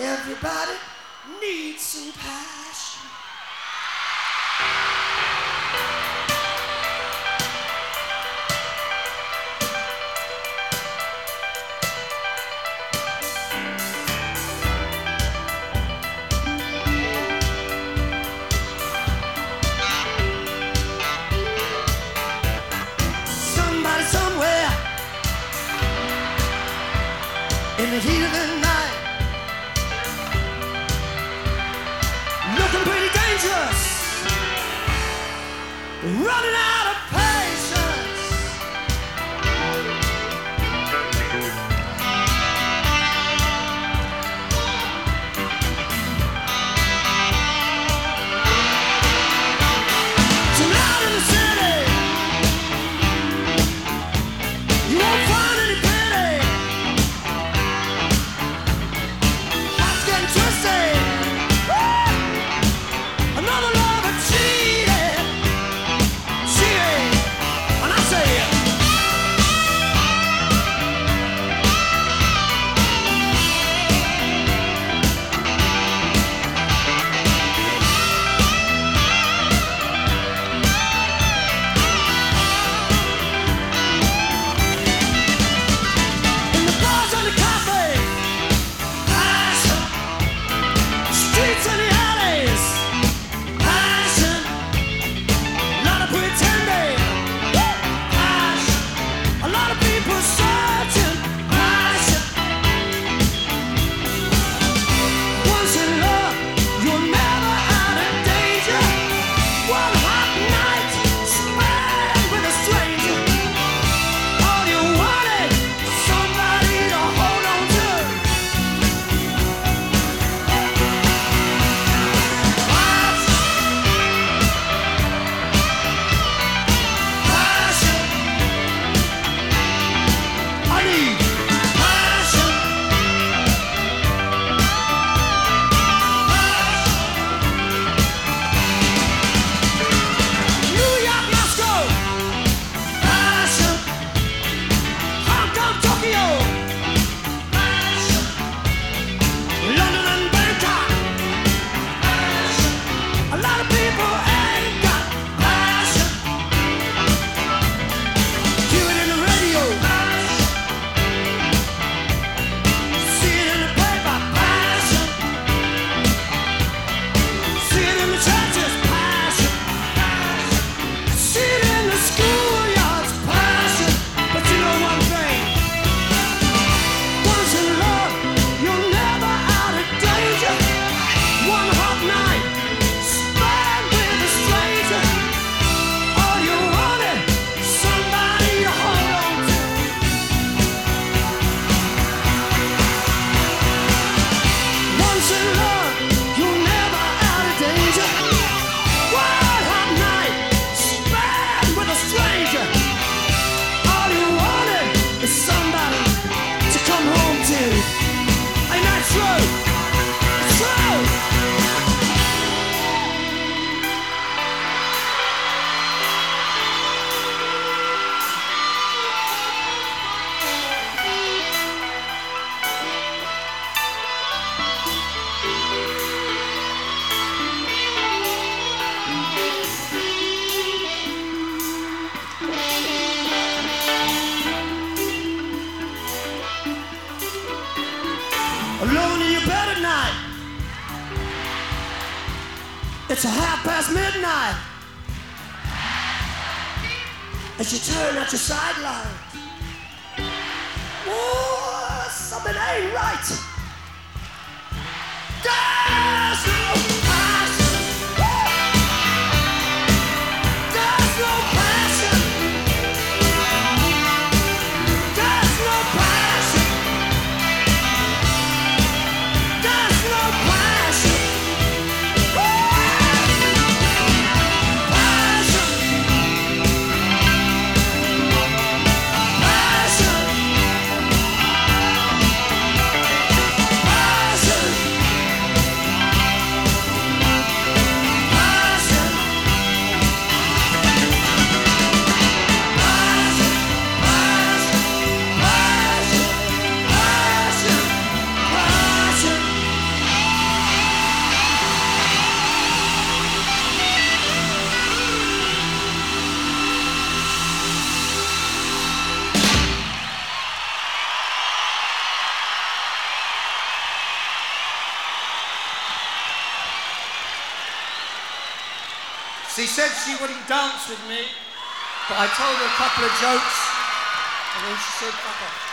Everybody needs some passion. dangerous. Running out of to alone in your bed at night. It's a half past midnight. As you turn at your sideline, Oh, something ain't right. There's no. She said she wouldn't dance with me, but I told her a couple of jokes, and then she said, fuck off.